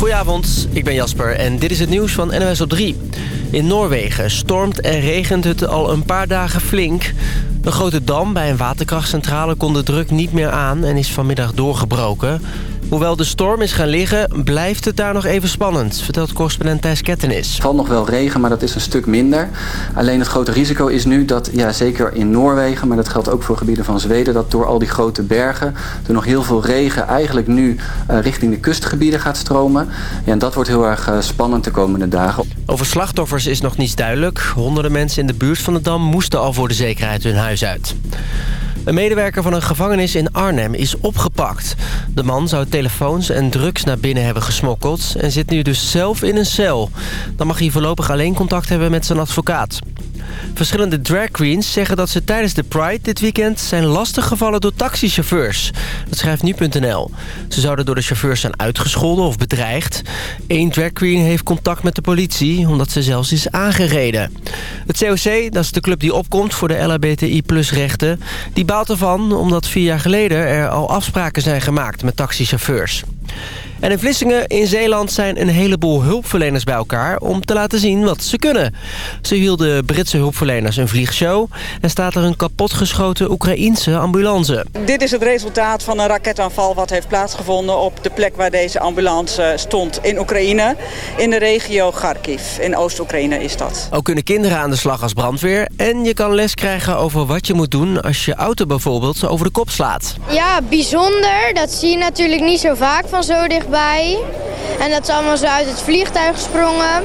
Goedenavond, ik ben Jasper en dit is het nieuws van NOS op 3. In Noorwegen stormt en regent het al een paar dagen flink. Een grote dam bij een waterkrachtcentrale kon de druk niet meer aan en is vanmiddag doorgebroken. Hoewel de storm is gaan liggen, blijft het daar nog even spannend, vertelt correspondent Thijs Kettenis. Het valt nog wel regen, maar dat is een stuk minder. Alleen het grote risico is nu dat, ja, zeker in Noorwegen, maar dat geldt ook voor gebieden van Zweden, dat door al die grote bergen er nog heel veel regen eigenlijk nu uh, richting de kustgebieden gaat stromen. Ja, en dat wordt heel erg uh, spannend de komende dagen. Over slachtoffers is nog niets duidelijk. Honderden mensen in de buurt van de dam moesten al voor de zekerheid hun huis uit. Een medewerker van een gevangenis in Arnhem is opgepakt. De man zou telefoons en drugs naar binnen hebben gesmokkeld... en zit nu dus zelf in een cel. Dan mag hij voorlopig alleen contact hebben met zijn advocaat. Verschillende drag queens zeggen dat ze tijdens de Pride dit weekend zijn lastiggevallen door taxichauffeurs. Dat schrijft nu.nl. Ze zouden door de chauffeurs zijn uitgescholden of bedreigd. Eén drag queen heeft contact met de politie omdat ze zelfs is aangereden. Het COC, dat is de club die opkomt voor de LHBTI plus rechten, die baalt ervan omdat vier jaar geleden er al afspraken zijn gemaakt met taxichauffeurs. En in Vlissingen in Zeeland zijn een heleboel hulpverleners bij elkaar... om te laten zien wat ze kunnen. Ze hielden Britse hulpverleners een vliegshow... en staat er een kapotgeschoten Oekraïense ambulance. Dit is het resultaat van een raketaanval wat heeft plaatsgevonden... op de plek waar deze ambulance stond in Oekraïne. In de regio Kharkiv. In Oost-Oekraïne is dat. Ook kunnen kinderen aan de slag als brandweer... en je kan les krijgen over wat je moet doen... als je auto bijvoorbeeld over de kop slaat. Ja, bijzonder. Dat zie je natuurlijk niet zo vaak van zo dicht bij. En dat is allemaal zo uit het vliegtuig gesprongen.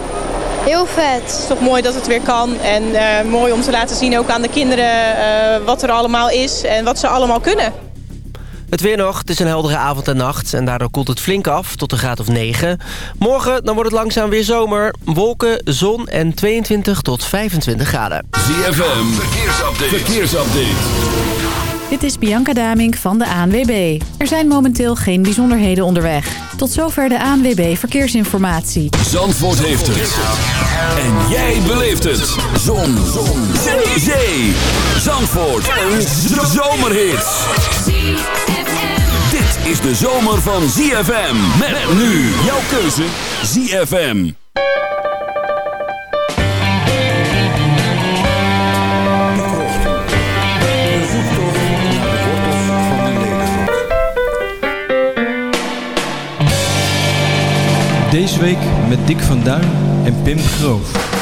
Heel vet. Het is toch mooi dat het weer kan. En uh, mooi om te laten zien ook aan de kinderen uh, wat er allemaal is en wat ze allemaal kunnen. Het weer nog. Het is een heldere avond en nacht. En daardoor koelt het flink af tot een graad of 9. Morgen dan wordt het langzaam weer zomer. Wolken, zon en 22 tot 25 graden. ZFM. Verkeersupdate. Verkeersupdate. Dit is Bianca Damink van de ANWB. Er zijn momenteel geen bijzonderheden onderweg. Tot zover de ANWB Verkeersinformatie. Zandvoort heeft het. En jij beleeft het. Zon. Zon. Zee. Zandvoort. Een zomerhit. Dit is de zomer van ZFM. Met nu jouw keuze ZFM. Deze week met Dick van Duin en Pim Groof.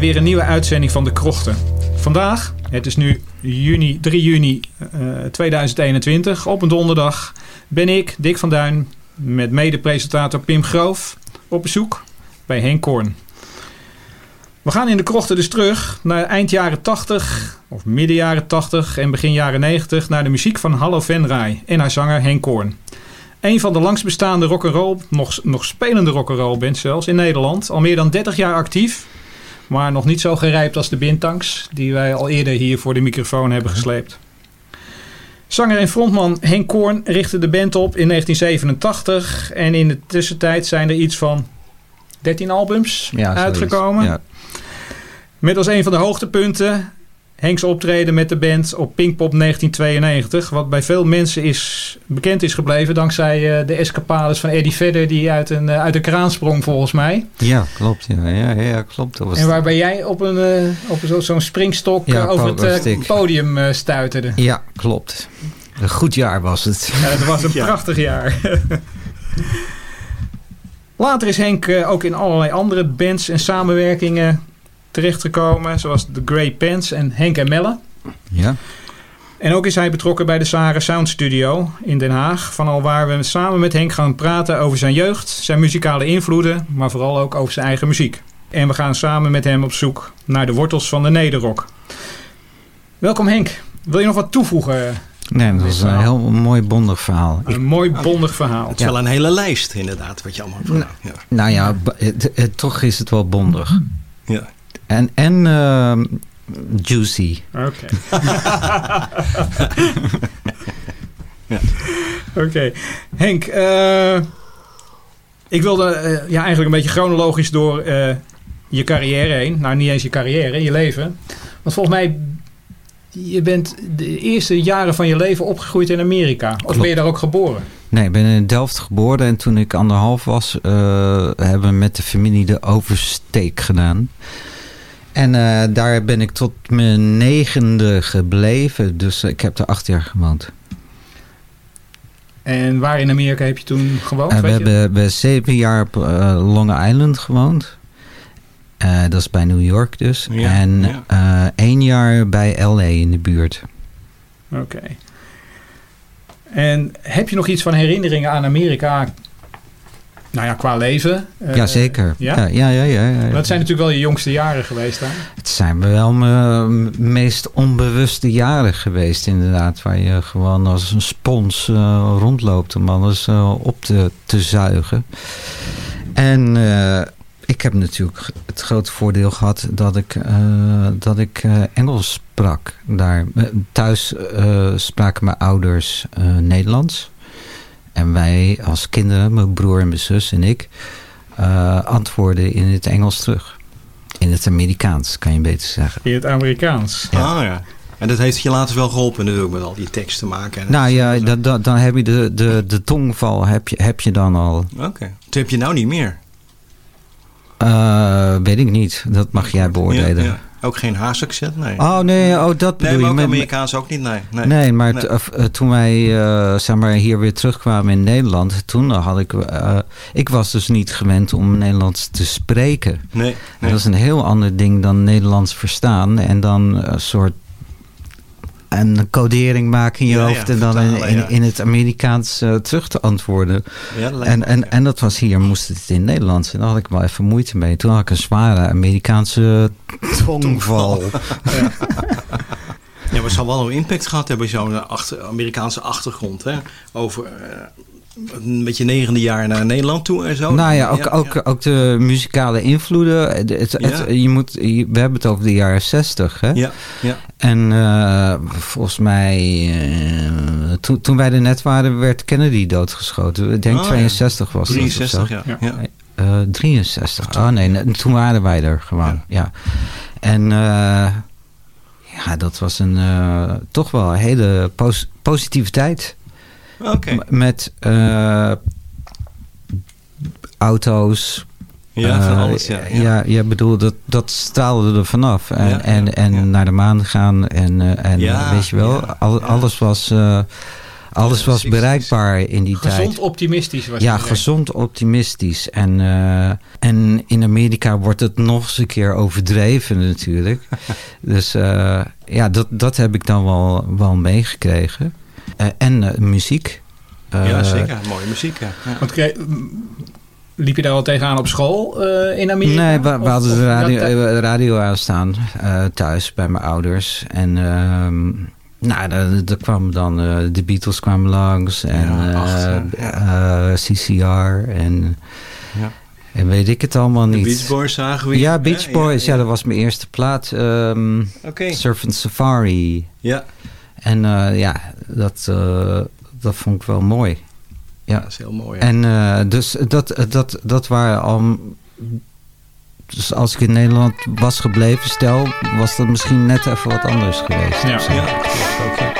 Weer een nieuwe uitzending van De Krochten. Vandaag, het is nu juni, 3 juni eh, 2021, op een donderdag, ben ik, Dick van Duin, met mede-presentator Pim Groof op bezoek bij Henk Koorn. We gaan in De Krochten dus terug naar eind jaren 80, of midden jaren 80 en begin jaren 90, naar de muziek van Hallo Venray en haar zanger Henk Koorn. Een van de langst bestaande rock'n'roll, nog, nog spelende rock'n'roll bands zelfs in Nederland. Al meer dan 30 jaar actief. Maar nog niet zo gerijpt als de Bintanks, die wij al eerder hier voor de microfoon hebben gesleept. Zanger en frontman Henk Koorn richtte de band op in 1987. En in de tussentijd zijn er iets van 13 albums Ja, uitgekomen. Ja. Met als een van de hoogtepunten Henks optreden met de band op Pinkpop 1992. Wat bij veel mensen is, bekend is gebleven dankzij eh, de escapades van Eddie Vedder die uit een, eh, uit een kraan sprong volgens mij. Ja, klopt. Ja, ja, ja klopt. Dat was En waarbij jij op, een, eh, op zo- zo'n springstok Ja, over het podium eh, stuiterde. Ja, klopt. Een goed jaar was het. Ja, het was een Ja. prachtig jaar. Later is Henk ook in allerlei andere bands en samenwerkingen terechtgekomen. Zoals The Grey Pants en Henk en Melle. Ja. En ook is hij betrokken bij de Sahara Sound Studio in Den Haag. Van al waar we samen met Henk gaan praten over zijn jeugd, zijn muzikale invloeden, maar vooral ook over zijn eigen muziek. En we gaan samen met hem op zoek naar de wortels van de nederrock. Welkom Henk. Wil je nog wat toevoegen? Nee, dat was een heel mooi bondig verhaal. Een mooi bondig verhaal. Het is wel een hele lijst inderdaad, wat je allemaal hebt gedaan. Ja. Nou ja, toch is het wel bondig. Ja. En, en ehm, juicy. Oké. Oké. Henk, eh, ik wilde eh, ja, eigenlijk een beetje chronologisch door eh, je carrière heen. Nou, niet eens je carrière, je leven. Want volgens mij, je bent de eerste jaren van je leven opgegroeid in Amerika. Of Klopt. ben je daar ook geboren? Nee, ik ben in Delft geboren en toen ik anderhalf was, eh, hebben we met de familie de oversteek gedaan. En eh, daar ben ik tot mijn negende gebleven, dus ik heb er acht jaar gewoond. En waar in Amerika heb je toen gewoond? Eh, we hebben we zeven jaar op eh, Long Island gewoond. Dat is bij New York dus. Ja, en ja. één jaar bij LA in de buurt. Oké. En heb je nog iets van herinneringen aan Amerika? Nou ja, qua leven. Eh, ja, zeker. Ja? Ja, ja, ja. ja, ja. Dat zijn natuurlijk wel je jongste jaren geweest daar. Het zijn wel mijn meest onbewuste jaren geweest inderdaad. Waar je gewoon als een spons eh, rondloopt om alles eh, op te, te zuigen. En eh, ik heb natuurlijk het grote voordeel gehad dat ik, eh, dat ik eh, Engels sprak daar. Eh, Thuis eh, spraken mijn ouders eh, Nederlands. En wij als kinderen, mijn broer en mijn zus en ik, eh, antwoorden in het Engels terug. In het Amerikaans, kan je beter zeggen. In het Amerikaans. Ah ja. En dat heeft je later wel geholpen natuurlijk met al die teksten maken. En Nou ja, dat, dat, dan heb je de, de, de tongval heb je, heb je dan al. Oké. Dat heb je nou niet meer. Eh, weet ik niet. Dat mag jij beoordelen. Ja, ja. Ook geen Haas-accent? Nee. Oh nee, oh, dat bedoel nee, maar je. ook Amerikaans ook niet? Nee. Nee, Nee, maar Nee. eh, toen wij eh, zeg maar, hier weer terugkwamen in Nederland, toen had ik. eh, ik was dus niet gewend om Nederlands te spreken. Nee, nee. Dat is een heel ander ding dan Nederlands verstaan. En dan een soort. Een codering maken in je Ja, hoofd ja, en dan in, vertalen, in, het Amerikaans eh, terug te antwoorden. Ja, dat en, me en, en dat was hier, moest het in Nederlands. En daar had ik wel even moeite mee. Toen had ik een zware Amerikaanse tongval. Ja. Maar het zal wel een impact gehad hebben, zo'n achter, Amerikaanse achtergrond. Hè? Over eh, met je negende jaar naar Nederland toe en zo. Nou ja, ook, ook, ook de muzikale invloeden. Het, het, het- je moet, je- we hebben het over de jaren zestig. Hè? Ja, ja. En eh, volgens mij, eh, toen, toen wij er net waren, werd Kennedy doodgeschoten. Ik denk Oh, ja. 62 was 63, dat. of zo. ja. Ja. Eh, 63. Oh nee, ne- toen waren wij er gewoon. Ja. En eh, ja, dat was een eh, toch wel een hele pos- positieve Met eh, auto's. Ja, van eh, alles, ja, ja. ja. ja, bedoel, dat, dat straalde er vanaf. En, Ja, en, ja, en naar de maan gaan. En, eh, en Ja, weet je wel, ja, al- alles was, eh, alles was bereikbaar in die tijd. Gezond optimistisch was Ja, gezond optimistisch. En, eh, en in Amerika wordt het nog eens een keer overdreven natuurlijk. dus eh, ja, dat, dat heb ik dan wel, wel meegekregen. Eh, en eh, muziek. ja, Eh, zeker. Mooie muziek, ja. ja. Want liep je daar al tegenaan op school eh, in Amerika? Nee, we, hadden of- de radio, aanstaan eh, thuis bij mijn ouders. En ehm, nou, daar- daar kwam dan eh, de Beatles kwamen langs. En Ja, eh, acht, eh, CCR en, Ja. en weet ik het allemaal De niet. Beach Boys zagen we. Ja, Beach? Boys. Ja, dat was mijn eerste plaat. ehm Oké. Surfing Safari. Ja, En eh, ja, dat, eh, dat vond ik wel mooi. Ja. dat is heel mooi. En eh, dus dat, dat, dat waren al... Dus als ik in Nederland was gebleven, stel, was dat misschien net even wat anders geweest. Ja. Ja,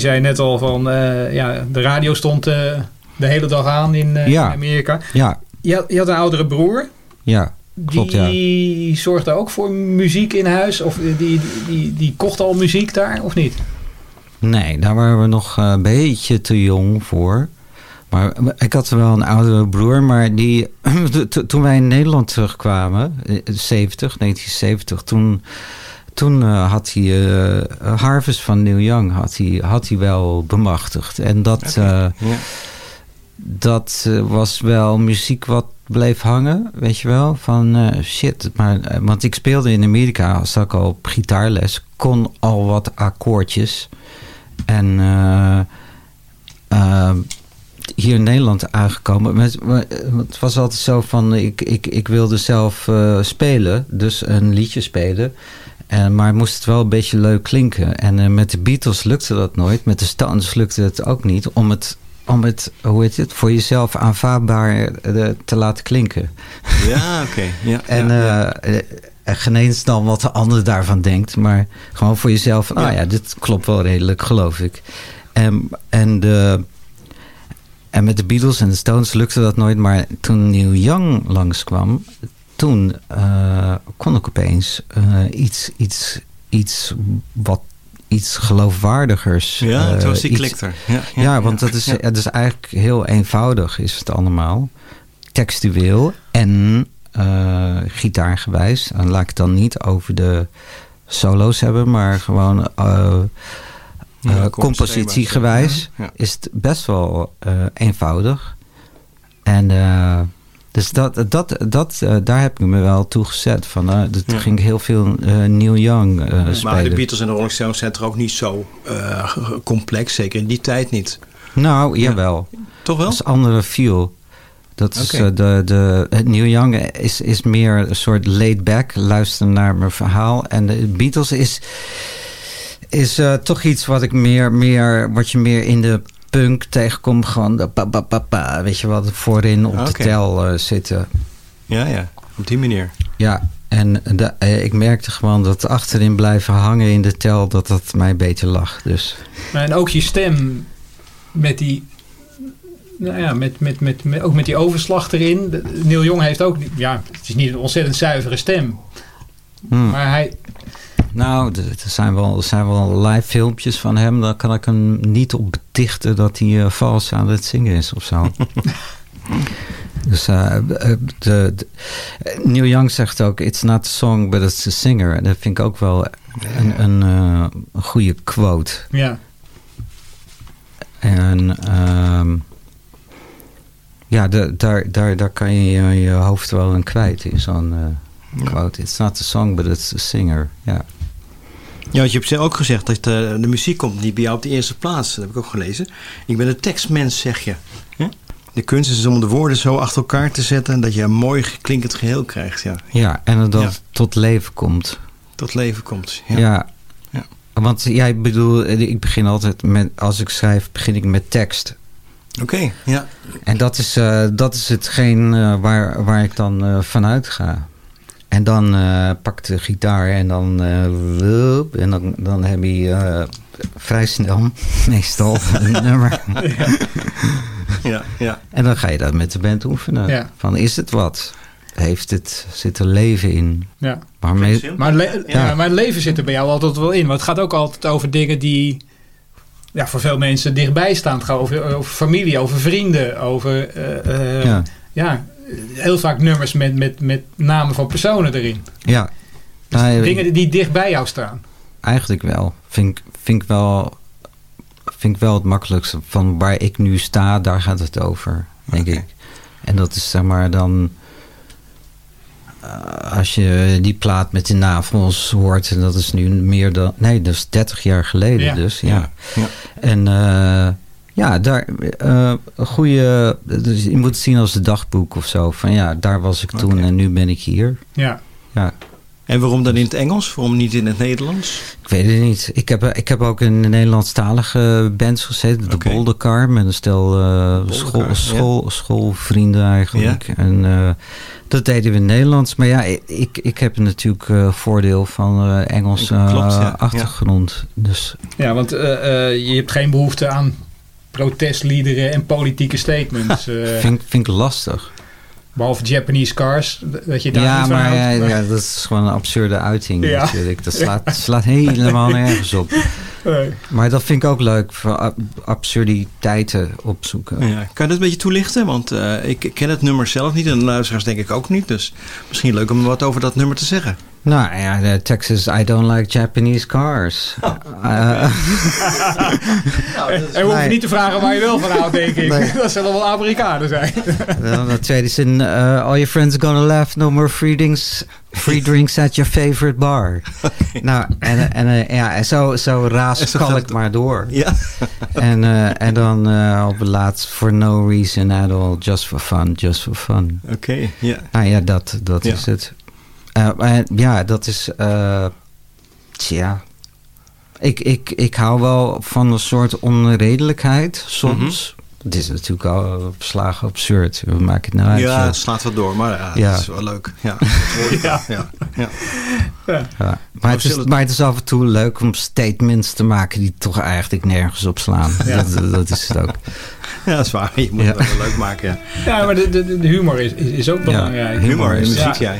je zei net al van, eh, ja, de radio stond eh, de hele dag aan in, eh, Ja. Amerika. Ja, Je had, je had een oudere broer. ja, klopt ja. Die zorgde ook voor muziek in huis? Of die, die, die, die kocht al muziek daar, of niet? Nee, daar waren we nog een beetje te jong voor. Maar ik had wel een oudere broer, maar die, to- toen wij in Nederland terugkwamen, eh, 70, 1970, toen, toen eh, had hij eh, Harvest van Neil Young had hij, had hij wel bemachtigd. En dat, eh, ja. dat was wel muziek wat bleef hangen, weet je wel. Van shit, maar, want ik speelde in Amerika, zat ik al op gitaarles, kon al wat akkoordjes. En hier in Nederland aangekomen. Met, maar, het was altijd zo van, ik, ik, ik wilde zelf spelen, dus een liedje spelen. En, maar moest het wel een beetje leuk klinken. En eh, met de Beatles lukte dat nooit. Met de Stones lukte het ook niet. Om het om het, hoe heet het, voor jezelf aanvaardbaar eh, te laten klinken. Ja, oké. Ja, En ja, eh, eh, geen eens dan wat de ander daarvan denkt, maar gewoon voor jezelf. Ah ja, dit klopt wel redelijk, geloof ik. En, en, de, en met de Beatles en de Stones lukte dat nooit, maar toen Neil Young langskwam, toen eh, kon ik opeens eh, iets, iets, iets wat iets geloofwaardigers. Ja, eh, toen was die iets- klikter. Ja, Ja, ja, want ja, dat is, ja. het is eigenlijk heel eenvoudig is het allemaal. Textueel en eh, gitaargewijs. En laat ik het dan niet over de solo's hebben, maar gewoon eh, Ja, eh, kom, compositiegewijs schema's, ja, ja. is het best wel eh, eenvoudig. En eh, dus dat, dat, dat, eh, daar heb ik me wel toe gezet. Van, dat Ja. ging heel veel eh, Neil Young Maar de spelen. Beatles en de Rolling Stones zijn toch ook niet zo complex, zeker in die tijd niet. Nou, jawel. Toch wel? Dat is andere feel. Dat is eh, de, de, het Neil Young is, is meer een soort laid back, luisteren naar mijn verhaal. En de Beatles is, is toch iets wat ik meer, meer, wat je meer in de punk tegenkomt. Gewoon de pa, pa, pa, pa, weet je wat, voorin op de tel eh, zitten. Ja, ja. Op die manier. Ja, en de, eh, ik merkte gewoon dat achterin blijven hangen in de tel, dat dat mij beter lag. Dus En ook je stem met die... Nou ja, met, met, met, met- ook met die overslag erin. Neil Young heeft ook... Ja, het is niet een ontzettend zuivere stem. Hmm. Maar hij... Nou, er zijn wel, er zijn wel live filmpjes van hem. Daar kan ik hem niet op betichten dat hij eh, vals aan het zingen is of zo. dus eh, de, de- Neil Young zegt ook: It's not a song, but it's a singer. En dat vind ik ook wel een, een, een goede quote. Ja. En ehm, ja, de, daar, daar, daar kan je je, hoofd wel in kwijt in zo'n quote. It's not a song, but it's a singer. Ja. Ja, want je hebt ook gezegd dat eh, de muziek komt niet bij jou op de eerste plaats. Dat heb ik ook gelezen. Ik ben een tekstmens, zeg je. De kunst is om de woorden zo achter elkaar te zetten... dat je een mooi klinkend geheel krijgt. Ja. Ja, en dat Ja. het tot leven komt. Tot leven komt. Ja. Ja. Ja. Want jij bedoel, ik begin altijd met, als ik schrijf, begin ik met tekst. Oké, ja. En dat is, eh, dat is hetgeen eh, waar, waar ik dan eh, vanuit ga. En dan eh, pak ik de gitaar en dan, eh, wup, en dan, dan heb je eh, vrij snel, meestal, een nummer. Ja, ja. En dan ga je dat met de band oefenen. Ja. Van, is het wat? Heeft het, zit er leven in? Ja. Waarmee, Maar, le- ja. Ja. maar het leven zit er bij jou altijd wel in. Want het gaat ook altijd over dingen die ja, voor veel mensen dichtbij staan. Het gaat over, over familie, over vrienden, over eh, eh, Ja. ja, heel vaak nummers met, met, met namen van personen erin. ja. Dus Nou, dingen die dicht bij jou staan. Eigenlijk wel. Vind, ik- vind, ik wel. vind ik wel het makkelijkste. Van waar ik nu sta, daar gaat het over, denk ik. En dat is zeg maar dan... eh, als je die plaat met de navels hoort... en dat is nu meer dan... Nee, dat is 30 jaar geleden Ja. dus. Ja. Ja. En eh, ja, daar... eh, een goede... Dus je moet het zien als een dagboek of zo. Van ja, daar was ik toen en nu ben ik hier. Ja. Ja. En waarom dan in het Engels? Waarom niet in het Nederlands? Ik weet het niet. Ik heb, ik heb ook in Nederlandstalige bands gezeten. De Oké. Bolderkar. Met een stel eh, school, ja. school, schoolvrienden eigenlijk. En eh, dat deden we in het Nederlands. Maar ja, ik, ik heb natuurlijk eh, voordeel van eh Engelse Klopt, ja. eh, Ja. achtergrond. Dus Ja, want je hebt geen behoefte aan protestliederen en politieke statements. eh, vind, vind ik lastig. behalve Japanese cars, dat je daar Ja, niet van maar, houdt. ja, ja, dat is gewoon een absurde uiting Ja. natuurlijk. Dat slaat, slaat helemaal nergens op. Nee. Maar dat vind ik ook leuk. Voor ab- absurditeiten opzoeken. Ja. Kan je dat een beetje toelichten? Want eh, ik ken het nummer zelf niet en de luisteraars denk ik ook niet. Dus misschien leuk om wat over dat nummer te zeggen. Nou ja, de tekst is I don't like Japanese cars. Eh, En we hoeven niet te vragen waar je wel van houdt, denk ik. Nee. Dat zullen wel Amerikanen zijn. dan de tweede zin, eh, all your friends are gonna laugh, no more free drinks, free drinks at your favorite bar. Nou, en, en eh, ja, en zo, zo raas zo kan gaat ik maar door. Ja. En, eh, en dan eh, op het laatst, for no reason at all, just for fun, just for fun. Oké, ja. Nou ja, dat, dat Ja. is het. Eh, ja, dat is. eh tja. Ik, ik, ik hou wel van een soort onredelijkheid soms. Het is natuurlijk al op slagen absurd. We maken het nou uit. Ja, eh, het slaat wat door, maar ja, Ja. dat is wel leuk. Ja. Ja. ja. Ja. Ja. Maar, het is, maar het is af en toe leuk om statements te maken die toch eigenlijk nergens op slaan. Ja. Dat, dat is het ook. ja, dat is waar. Je moet Ja. het wel leuk maken. Ja. Ja, maar de, de, de humor is, is, is ook belangrijk. Humor in muziek, ja.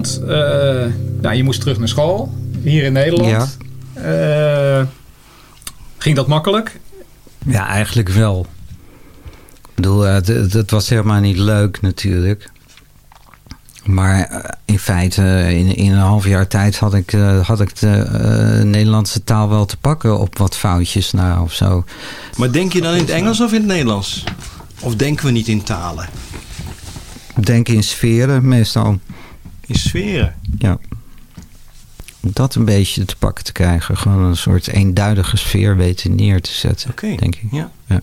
Nederland, eh, nou, je moest terug naar school, hier in Nederland. Eh, ging dat makkelijk? Ja, eigenlijk wel. Ik bedoel, eh, het, het- het was helemaal niet leuk natuurlijk. Maar in feite, in, in een half jaar tijd had ik, eh, had ik de eh, Nederlandse taal wel te pakken op wat foutjes na of zo. Maar denk je dan in het Engels of in het Nederlands? Of denken we niet in talen? Denk in sferen meestal. In sferen? Ja. Om dat een beetje te pakken te krijgen. Gewoon een soort eenduidige sfeer weten neer te zetten, Oké, denk ik. ja. Ja.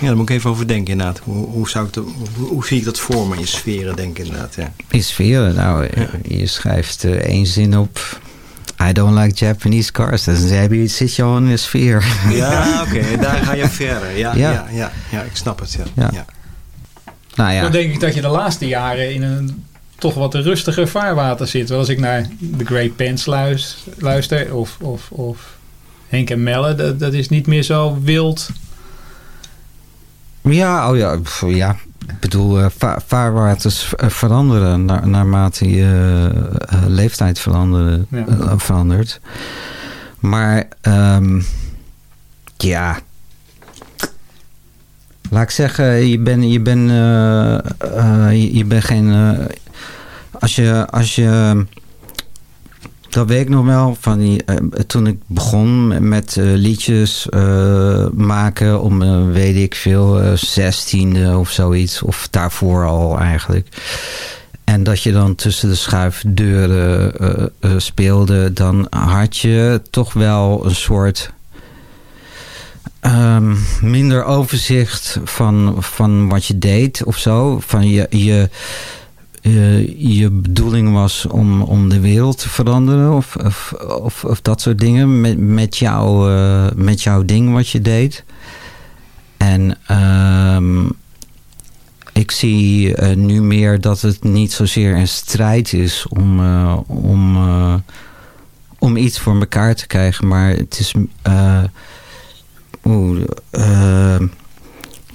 Ja, daar moet ik even over denken inderdaad. Hoe, hoe, zou ik dat, hoe, hoe zie ik dat voor me in sferen denken inderdaad, ja. In sferen, nou, je schrijft eh, één zin op. I don't like Japanese cars. Dan zit je al in een sfeer. Ja, oké, daar ga je verder. Ja, ja. Ja. Ja, ja, ik snap het, ja. Ja. ja. Nou ja. Dan denk ik dat je de laatste jaren in een toch wat rustiger vaarwater zit. Want als ik naar The Great Pants luis- luister of, of, of Henk en Melle, dat, dat is niet meer zo wild. Ja, oh ja, ja. Ik bedoel, eh, va- vaarwaters eh, veranderen na- naarmate je eh, leeftijd veranderen, Ja. verandert. Maar ehm, ja, laat ik zeggen, je bent je ben, je, je bent geen. Als je, als je dat weet ik nog wel. Van die, eh, toen ik begon met eh, liedjes eh, maken om, weet ik veel, zestiende of zoiets. Of daarvoor al eigenlijk. En dat je dan tussen de schuifdeuren speelde. Dan had je toch wel een soort... ehm, minder overzicht van, van wat je deed of zo. Van je... je je, je bedoeling was om, om de wereld te veranderen of, of, of, dat soort dingen met, eh, met jouw ding wat je deed. En ehm, ik zie eh, nu meer dat het niet zozeer een strijd is om, eh, om, eh, om iets voor elkaar te krijgen, maar het is. eh, oeh, eh,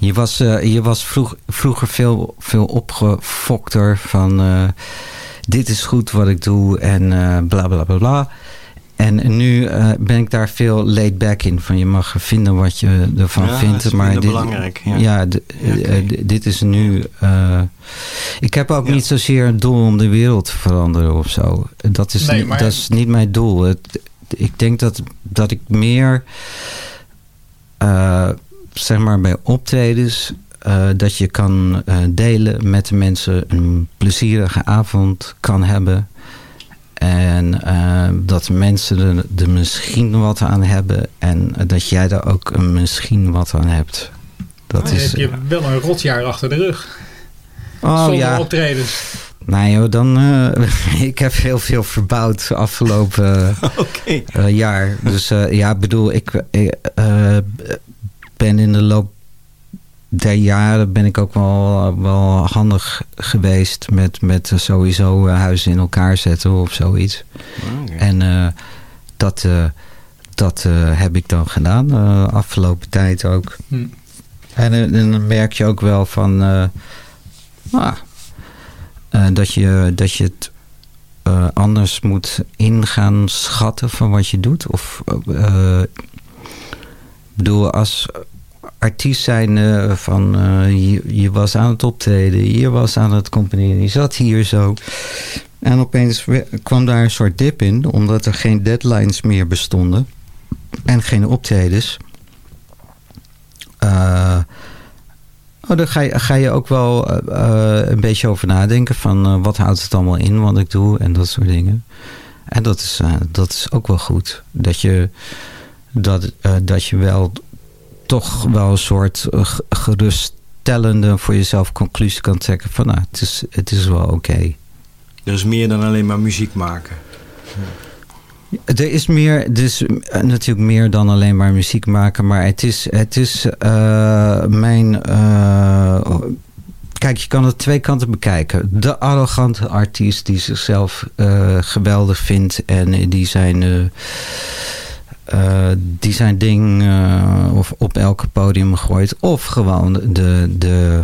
je was, eh, je was vroeg, vroeger veel, veel opgefokter van eh, dit is goed wat ik doe en eh, bla bla bla bla. En nu eh, ben ik daar veel laid back in. Van je mag vinden wat je ervan Ja, vindt. is maar dit, belangrijk, ja. Dit is nu. eh, ik heb ook niet zozeer een doel om de wereld te veranderen of zo. Dat is, Nee, niet, maar- dat is niet mijn doel. Het, ik denk dat, dat ik meer. eh, zeg maar bij optredens. eh, dat je kan eh, delen met de mensen. Een plezierige avond kan hebben. En eh, dat mensen er, er misschien wat aan hebben. En dat jij er ook een misschien wat aan hebt. Dat Dan is, heb je wel een rotjaar achter de rug. Oh, Zonder ja. optredens. Nee joh, dan, ik heb heel veel verbouwd afgelopen jaar. Dus ja, bedoel, ik ben in de loop der jaren ben ik ook wel, wel handig geweest met, met sowieso eh, huizen in elkaar zetten of zoiets. En eh, dat, eh, dat heb ik dan gedaan, eh, afgelopen tijd ook. Hm. En, en dan merk je ook wel van... ah, dat, je, dat je het anders moet ingaan schatten van wat je doet. Of, eh, bedoel, als artiest zijn van eh, je, was aan het optreden, je was aan het componeren, je zat hier zo. En opeens kwam daar een soort dip in, omdat er geen deadlines meer bestonden en geen optredens. Eh, Oh, daar ga je, ga je ook wel eh, een beetje over nadenken van wat houdt het allemaal in wat ik doe en dat soort dingen. En dat is, dat is ook wel goed. Dat je, dat, eh, dat je wel toch wel een soort eh, geruststellende voor jezelf conclusie kan trekken van nou, het is, het is wel oké. Er is meer dan alleen maar muziek maken. Er is meer, er is eh, natuurlijk meer dan alleen maar muziek maken, maar het is, het is mijn. kijk, je kan het twee kanten bekijken. De arrogante artiest die zichzelf geweldig vindt en die zijn. Eh, die zijn ding eh, of op elke podium gooit. Of gewoon de. de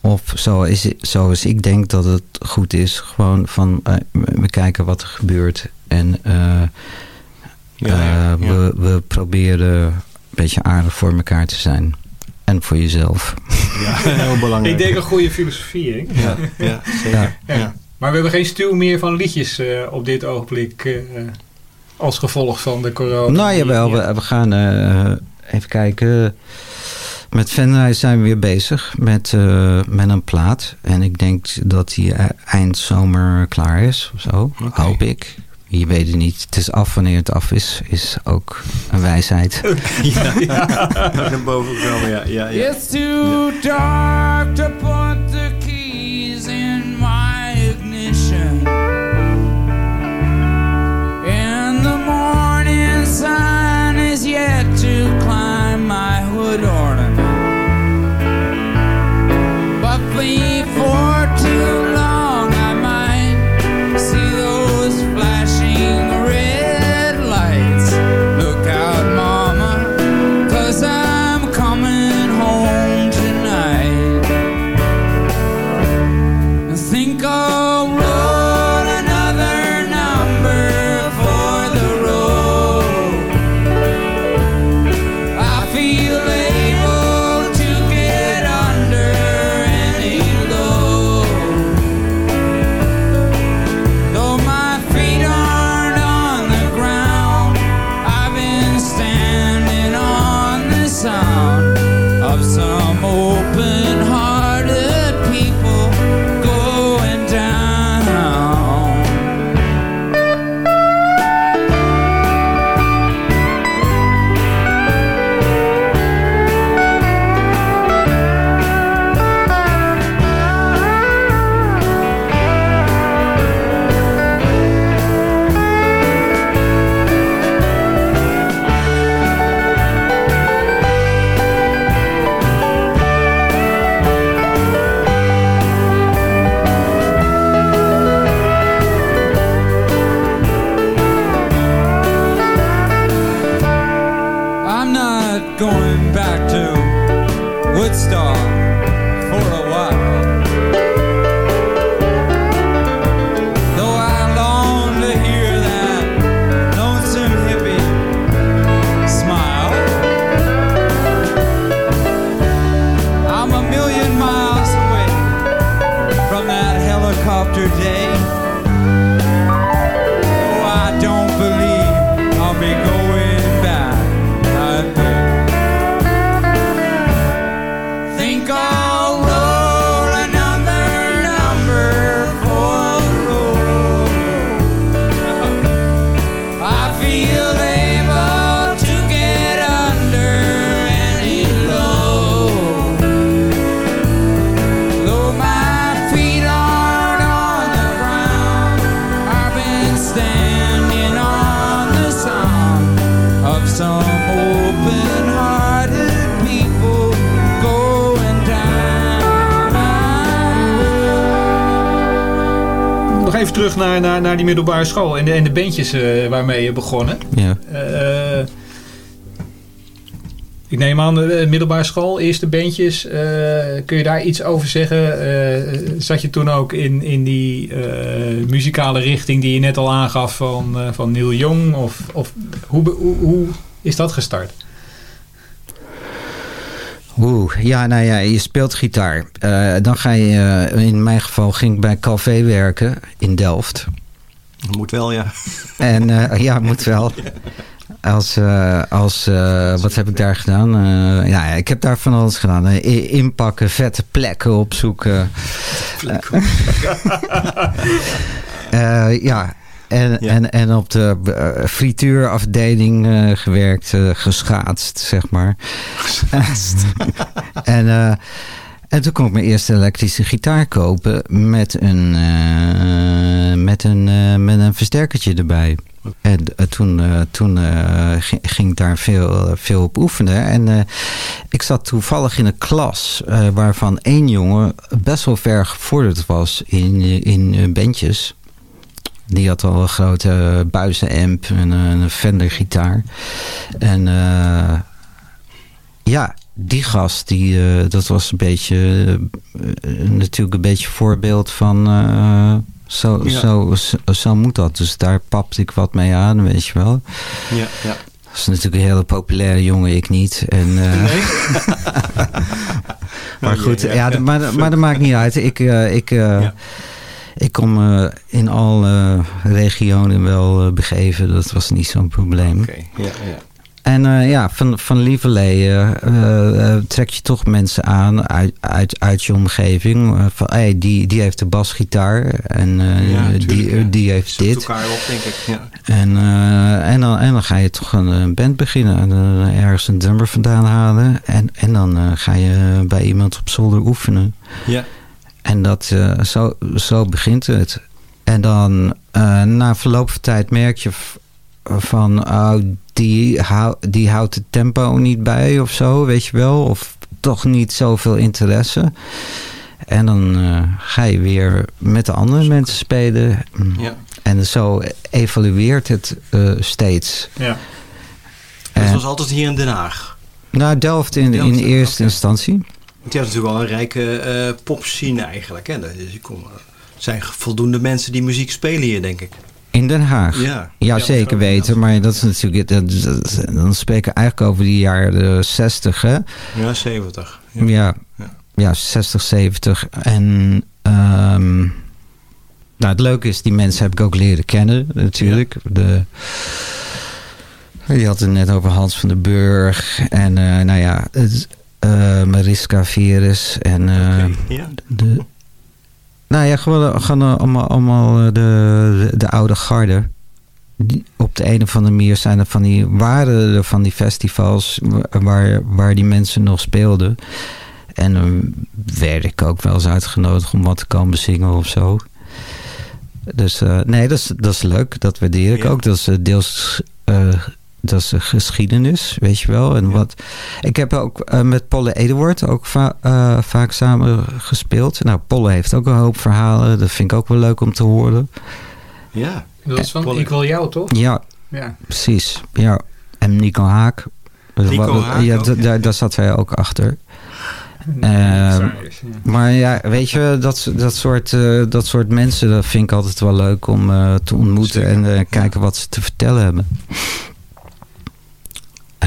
of zoals, zoals ik denk dat het goed is. Gewoon van eh, we kijken wat er gebeurt. En eh, Ja, We, we proberen een beetje aardig voor elkaar te zijn. En voor jezelf. Ja, heel belangrijk. Ik denk een goede filosofie, hè? Ja, ja, zeker. Ja. Ja. Maar we hebben geen stuw meer van liedjes eh, op dit ogenblik. Eh, als gevolg van de corona. Nou jawel, we, we gaan eh, even kijken. Met Venray zijn we weer bezig met, eh, met een plaat. En ik denk dat die e- eind zomer klaar is. Of zo, hoop ik. Je weet het niet. Het is af wanneer het af is. Is ook een wijsheid. Ja, ja. Naar boven komen, ja. ja, ja. It's too dark to put the keys in sun is yet to climb my hood ornament. But before too terug naar, naar, naar die middelbare school en de, en de bandjes eh, waarmee je begonnen. Ja. Eh, ik neem aan, de middelbare school, eerste bandjes. eh, kun je daar iets over zeggen? Eh, zat je toen ook in, in die eh, muzikale richting die je net al aangaf van, eh, van Neil Young? Of, of hoe, hoe, hoe is dat gestart? Oeh, ja, nou ja, je speelt gitaar. Eh, dan ga je, eh, in mijn geval ging ik bij Calvé werken in Delft. Moet wel, ja. En eh, ja, moet wel. Als, als wat heb ik daar gedaan? Ja, ik heb daar van alles gedaan. Inpakken, vette plekken opzoeken. Eh, ja, en, En, en op de eh, frituurafdeling eh, gewerkt, eh, geschaatst, zeg maar. en, en toen kon ik mijn eerste elektrische gitaar kopen met een, met een, met een versterkertje erbij. En toen, toen ging, ik daar veel, veel op oefenen. En ik zat toevallig in een klas waarvan één jongen best wel ver gevorderd was in, in bandjes. Die had al een grote buizenamp en een, Fender gitaar. En eh, ja, die gast, die, eh, dat was een beetje, eh, natuurlijk een beetje voorbeeld van... zo, Ja. zo, zo, zo moet dat. Dus daar papte ik wat mee aan, weet je wel. Ja, ja. Dat is natuurlijk een hele populaire jongen, ik niet. En, eh, maar goed, Ja, ja. Maar, maar dat maakt niet uit. Ik, ik, ik kon me in alle regionen wel eh, begeven. Dat was niet zo'n probleem. Ja, ja. En eh, ja, van, van lieverlee eh, eh, eh, trek je toch mensen aan uit, uit, uit je omgeving. Eh, van, hey, die, die heeft de basgitaar en eh, Ja, die, ja. die heeft Zoekt dit. elkaar op, denk ik. Ja. En, eh, en, dan, en dan ga je toch een, eh, band beginnen. En ergens een drummer vandaan halen. En, en dan eh, ga je bij iemand op zolder oefenen. Ja. En dat, eh, zo, zo begint het. En dan eh, na verloop van tijd merk je van... Oh, die, hou, die houdt het tempo niet bij of zo, weet je wel. Of toch niet zoveel interesse. En dan eh, ga je weer met de andere mensen spelen. Ja. En zo evolueert het eh, steeds. Ja. Dat En- was altijd hier in Den Haag. Nou, Delft in, Delft, in eerste instantie. Want je hebt natuurlijk wel een rijke eh popscene eigenlijk. Hè? Dus je kon, er zijn voldoende mensen die muziek spelen hier, denk ik. In Den Haag. Ja. Ja, Ja, zeker weten. Maar dat is natuurlijk... Dat, dat- dan spreken we eigenlijk over de jaren 60, hè? Ja, 70. Ja, ja. 60, 70. En ehm, nou, het leuke is, die mensen heb ik ook leren kennen, natuurlijk. De, je had het net over Hans van den Burg. En eh, nou ja, het, Mariska Veres. En eh, Ja. de, nou ja, gewoon, gewoon allemaal, allemaal eh, de, de, de oude garde. Die, op de een of andere manier zijn er van die, waren er van die festivals wa- waar, waar die mensen nog speelden. En dan werd ik ook wel eens uitgenodigd om wat te komen zingen of zo. Dus eh, nee, dat is, dat is leuk. Dat waardeer ik Ja. ook. Dat is eh, deels eh, dat is een geschiedenis, weet je wel. En wat, ik heb ook eh, met Polle Eduard ook va- eh, vaak samen gespeeld. Nou, Polle heeft ook een hoop verhalen. Dat vind ik ook wel leuk om te horen. Ja. Dat is van Ik wil jou, toch? Ja, Ja. precies. Ja. En Nico Haak. Nico Wat- Haak ja, ook, ja. Daar, daar zat hij ook achter. Nee, Ehm, ja. maar ja, weet je, dat, dat, soort, eh, dat soort mensen, dat vind ik altijd wel leuk om eh, te ontmoeten en eh, kijken wat ze te vertellen hebben.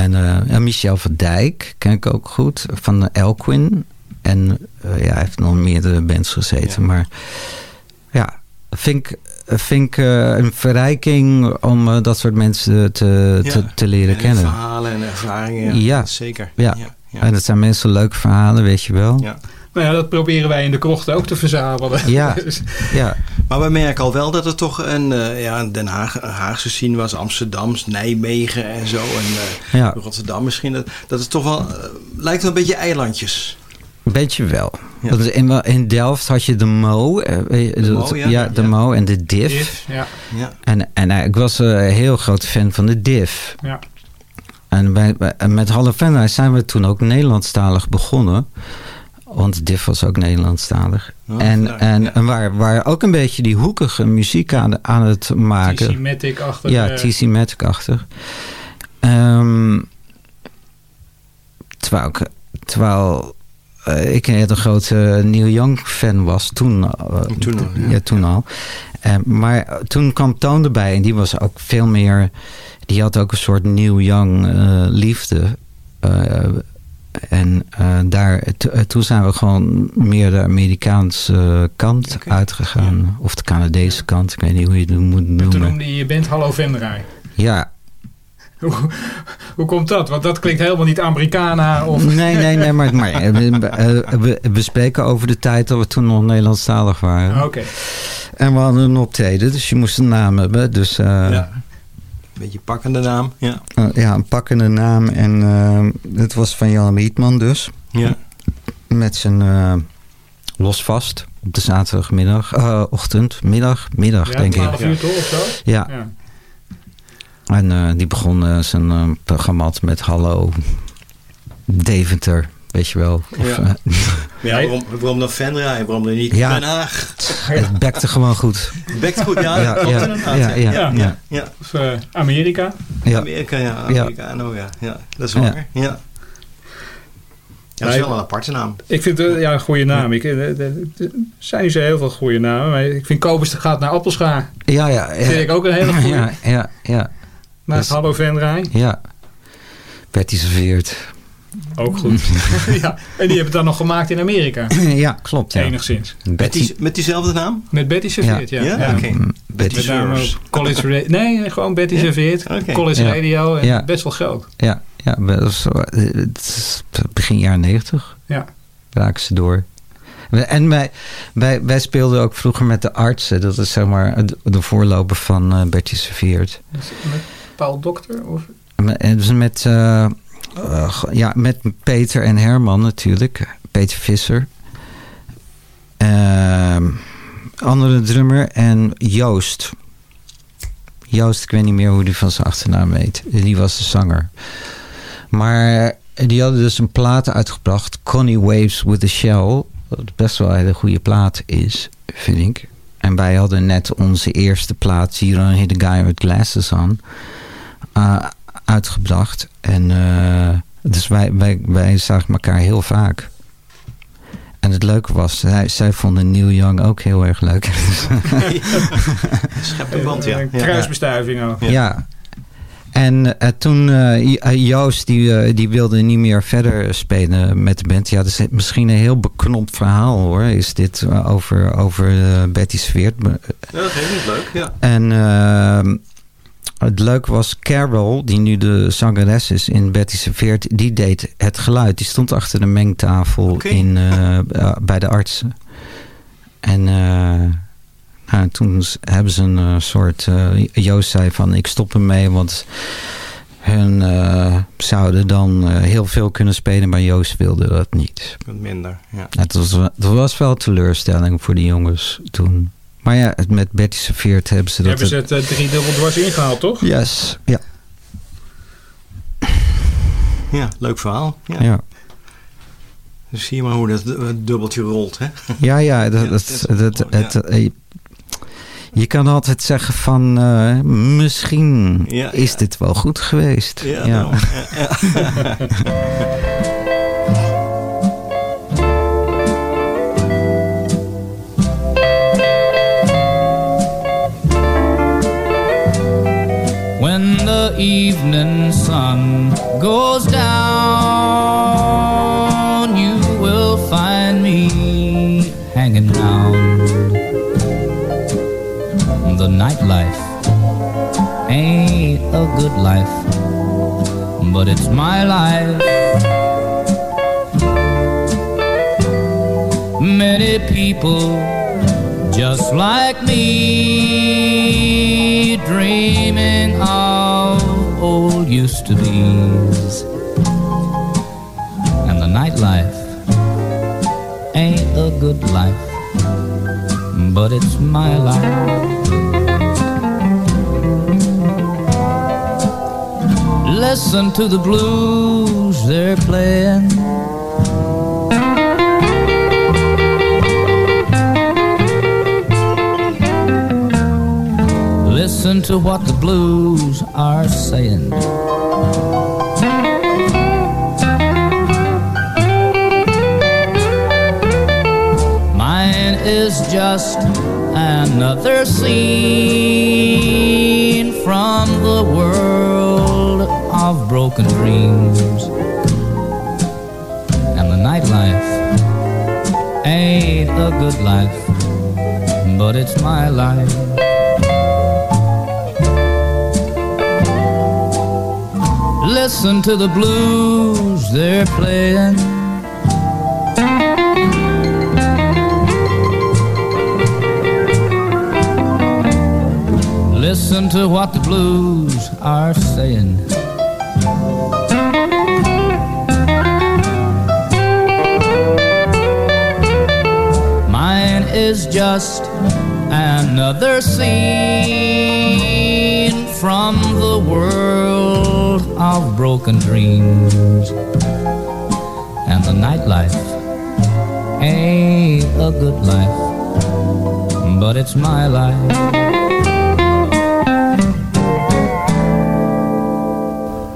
En eh, Michel van Dijk ken ik ook goed, van Elquin. En eh, ja, hij heeft nog meerdere bands gezeten, maar ja, vind ik, vind ik eh, een verrijking om eh, dat soort mensen te, te, Ja. te leren En kennen. verhalen en ervaringen. Ja. Zeker. Ja. Ja, ja. en dat zijn mensen leuke verhalen, weet je wel. Ja. Nou ja, dat proberen wij in de krochten ook te verzamelen. Ja. Dus- Ja. Maar we merken al wel dat er toch een, eh, ja, Den Haag, een Haagse scene was. Amsterdams, Nijmegen en zo. En eh, Ja. Rotterdam misschien. Dat, dat is toch wel... eh, lijkt wel een beetje eilandjes. Een beetje wel. Ja. Dat is in, in Delft had je de Mo. De dat- Mo, ja. ja, de Ja. Mo en de Div. Div, ja. Ja. En, en ik was eh, een heel groot fan van de Div. Ja. En wij, wij- en met Halle Venray zijn we toen ook Nederlandstalig begonnen. Want Diff was ook Nederlandstalig. Oh, en vandaar, en, en waar, waar ook een beetje die hoekige muziek aan, aan het maken. TC-Matic-achtig, Ja, eh. TC Matic-achtig. Ehm, terwijl ik, terwijl eh, ik een hele grote Neil Young fan was toen, eh, Toen al, ja. ja. toen al. Eh, maar toen kwam Toon erbij en die was ook veel meer... Die had ook een soort Neil Young eh, liefde. Eh, en eh, daar, eh, toen zijn we gewoon meer de Amerikaanse kant uitgegaan. Of de Canadese kant, ik weet niet hoe je het moet En toen noemen. noemde je je band Hallo Venray. Ja, Hoe, hoe komt dat? Want dat klinkt helemaal niet Americana. Of... Nee, nee, nee, maar, maar eh, we, eh, we, spreken over de tijd dat we toen nog Nederlandstalig waren. Oké. En we hadden een optreden, dus je moest een naam hebben. Dus eh, Ja. Een beetje pakkende naam. Ja. eh, ja, een pakkende naam. En eh, het was van Jan Rietman dus. Ja. Met zijn eh los vast op de zaterdagmiddag, eh, ochtend, middag, middag Ja, denk 12 ik. uur toch of zo? Ja. Ja. En eh, die begon zijn programma met Hallo Deventer, weet je wel. Of, Ja. eh, Ja, waarom, waarom dan Venray? Waarom dan niet Ja. Den Haag? het bekte gewoon goed. Bekt goed, ja. Ja, dat ja, ja, ja, ja. ja. ja. Of eh, Amerika. Ja. Amerika, ja. Americano, ja. ja. Dat is waar. Ja. Ja, dat is wel een aparte naam. Ik vind het ja, een goede naam. Ik, eh, eh, er zijn niet zo heel veel goede namen. Maar ik vind Kobus de gaat naar Appelscha. Ja, ja. ja. Vind ik ook een hele goede. Ja, ja, ja. Naar Dus- Hallo Venray. Ja. Serveert. Ook goed. ja. En die hebben het dan nog gemaakt in Amerika. ja, klopt. Ja. Enigszins. Betty. Met diezelfde naam? Met Betty Serveert, ja. Ja? Oké. Mm, Betty Met College Radio. Nee, gewoon Betty Ja? Serveert. College Ja. Radio. En Ja. best wel groot. Ja, ja dat was, eh, het is begin jaren negentig Ja. raken ze door. En wij, wij, wij speelden ook vroeger met de artsen. Dat is zeg maar de, voorloper van eh Betty Serveert. Met Paul Dokter? Of? Met- En dus met, eh, eh, ja, met Peter en Herman natuurlijk. Peter Visser. Ehm, andere drummer en Joost. Joost, ik weet niet meer hoe die van zijn achternaam heet. Die was de zanger. Maar die hadden dus een plaat uitgebracht. Connie Waves with a Shell. Wat best wel een hele goede plaat is, vind ik. En wij hadden net onze eerste plaat, Zero Hit the Guy with Glasses on, uh, uitgebracht. En uh, dus wij, wij, wij zagen elkaar heel vaak. En het leuke was, zij, zij vonden Neil Young ook heel erg leuk. Scheppenband, ja. Een kruisbestuiving ook. Ja. ja. En uh, toen uh, Joost, die, uh, die wilde niet meer verder spelen met de band. Ja, dat is misschien een heel beknopt verhaal hoor. Is dit uh, over, over Betty Sveert. Ja, dat is heel leuk, ja. En ehm, het leuke was Carol, die nu de zangeres is in Betty Serveert, die deed het geluid. Die stond achter de mengtafel okay. in, uh, uh, bij de artsen. En uh, nou, toen hebben ze een soort... Joost zei van, ik stop ermee, want hun zouden dan heel veel kunnen spelen, maar Joost wilde dat niet. Wat minder, ja. Het was, dat was wel teleurstelling voor die jongens toen. Maar ja, met Betty Serveert hebben ze dat... Hebben ze het uh, drie dubbel dwars ingehaald, toch? Yes, ja. Ja, leuk verhaal. Ja. ja. Dus zie je maar hoe dat dubbeltje rolt, hè? Ja, ja. Dat, ja, dat, dat, dat, het, uh, je kan altijd zeggen van... Uh, misschien ja, is ja. dit wel goed geweest. Ja, ja. evening sun goes down, you will find me hanging round. The nightlife ain't a good life, but it's my life. Many people just like me dreaming of old used to be's. And the nightlife ain't a good life but it's my life. Listen to the blues they're playing Listen to what the blues are saying. Mine is just another scene from the world of broken dreams. And the nightlife ain't a good life, but it's my life. Listen to the blues they're playing. Listen to what the blues are saying. Is just another scene from the world of broken dreams. And the nightlife ain't a good life, but it's my life.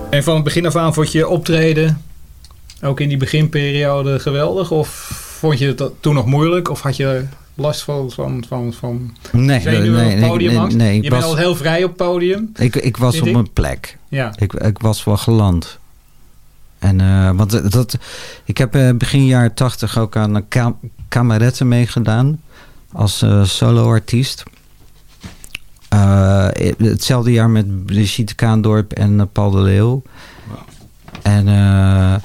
En van het begin af aan vond je optreden, ook in die beginperiode, geweldig? Of vond je het toen nog moeilijk? Of had je last van, van, van, van Nee, zenuwen nee, nee, nee, je bent was- al heel vrij op podium. Ik, ik was op ik. mijn plek. Ja. Ik, ik was wel geland. En, eh, want dat- dat, ik heb eh, begin jaren tachtig ook aan een ka kameretten meegedaan. Als eh, soloartiest. Hetzelfde jaar met Brigitte Kaandorp en Paul de Leeuw. En eh,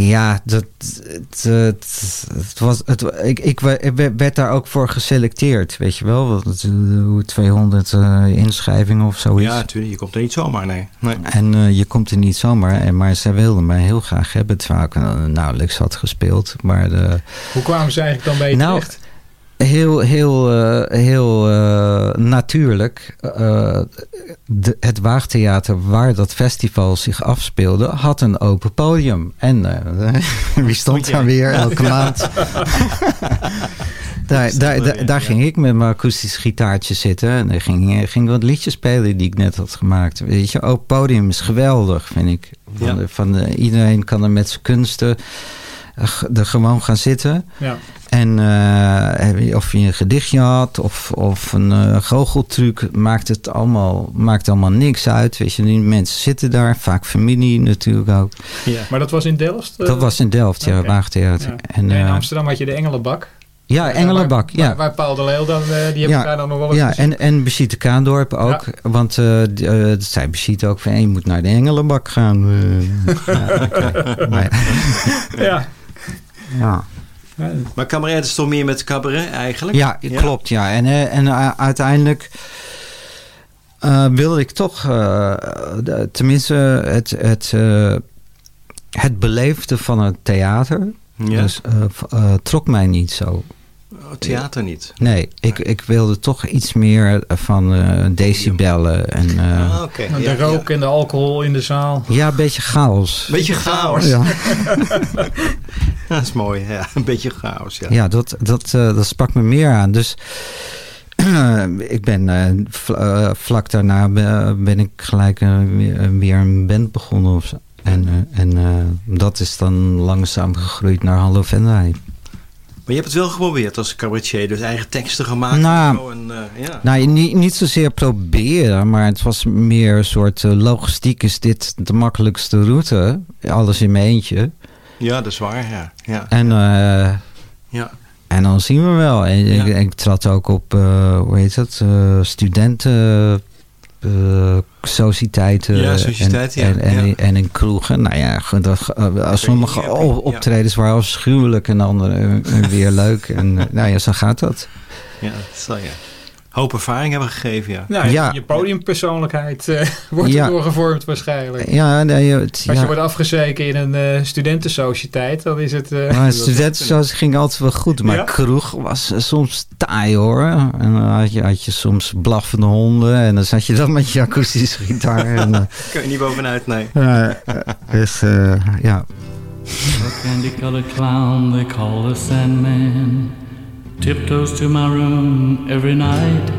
ja, dat, het, het, het was, het, ik, ik we- ik werd daar ook voor geselecteerd, weet je wel. Want het, eh, hoe 200 eh, inschrijvingen of zoiets. Ja, natuurlijk. Je komt er niet zomaar, nee. nee. En eh, je komt er niet zomaar. En, maar zij wilden mij heel graag hebben. Terwijl ik eh, nauwelijks had gespeeld. Maar de, Hoe kwamen ze eigenlijk dan bij je Nou, terecht? Heel, heel, eh, heel eh, natuurlijk. eh, de, het Waagtheater waar dat festival zich afspeelde... had een open podium. En wie stond daar weer elke maand? Daar, daar, daar, daar ging ik met mijn akoestisch gitaartje zitten. En dan ging, ging wat liedjes spelen die ik net had gemaakt. Weet je, open podium is geweldig, vind ik. Van Ja. de, van de, iedereen kan er met zijn kunsten er gewoon gaan zitten. Ja. En eh, of je een gedichtje had of, of een eh goocheltruc, maakt het allemaal, maakt allemaal niks uit. Weet je, die mensen zitten daar, vaak familie natuurlijk ook. Ja. Maar dat was in Delft? eh? Dat was in Delft, ja. Ja. En, En in Amsterdam had je de Engelenbak. ja, Engelenbak, Waar, ja. waar, waar Paul de Leeuw dan, die heb ik daar dan nog wel eens ja, gezien. en, en Kaandorp ook. Want eh, dat zei ook van... je moet naar de Engelenbak gaan. ja, Ja. Ja. Maar cabaret is toch meer met cabaret eigenlijk? Ja, klopt. Ja. En, eh, en eh, uiteindelijk eh, wilde ik toch, de- tenminste, het, het, het beleefde van het theater. Ja. Dus, trok mij niet zo. Oh, theater niet. Nee, ik, ik wilde toch iets meer van eh, decibellen. En, eh, Ah, oké. de Ja, rook en de alcohol in de zaal. ja, een beetje chaos. Beetje chaos. Ja. dat is mooi, ja. Een beetje chaos, ja. Ja, dat, dat, eh, dat sprak me meer aan. Dus ik ben eh, vl- eh, vlak daarna ben, ik gelijk eh, weer, weer een band begonnen. Of zo. En, eh, en eh, dat is dan langzaam gegroeid naar Hallo Venray. Maar je hebt het wel geprobeerd als cabaretier. Dus eigen teksten gemaakt. Nou, en zo en, eh, ja. Nou, niet, niet zozeer proberen, maar het was meer een soort eh, logistiek. Is dit de makkelijkste route? Alles in mijn eentje. ja, dat is waar, ja. ja. En, eh, Ja. en dan zien we wel. En ik, ik trad ook op, eh, hoe heet dat, eh, studenten... eh, sociëteiten Ja, sociëteiten, ja, en, en, en, ja. en in kroegen. Nou ja, dat, eh, sommige ja, op- optredens waren afschuwelijk en andere eh, weer leuk. En nou ja, zo gaat dat. Ja, dat zal je. Hoop ervaring hebben gegeven, ja. Nou, Ja. Je podiumpersoonlijkheid eh, wordt Ja. er doorgevormd waarschijnlijk. Ja, nee, het, Als je ja. wordt afgezeken in een eh, studentensociëteit, dan is het... eh, Maar studenten zoals ging altijd wel goed. Maar Ja? kroeg was soms taai hoor. En dan had je, had je soms blaffende honden. En dan zat je dan met je akoestische gitaar. En, Kun je niet bovenuit, nee. dus eh, ja. A candy-colored clown they call the Sandman tiptoes to my room every night.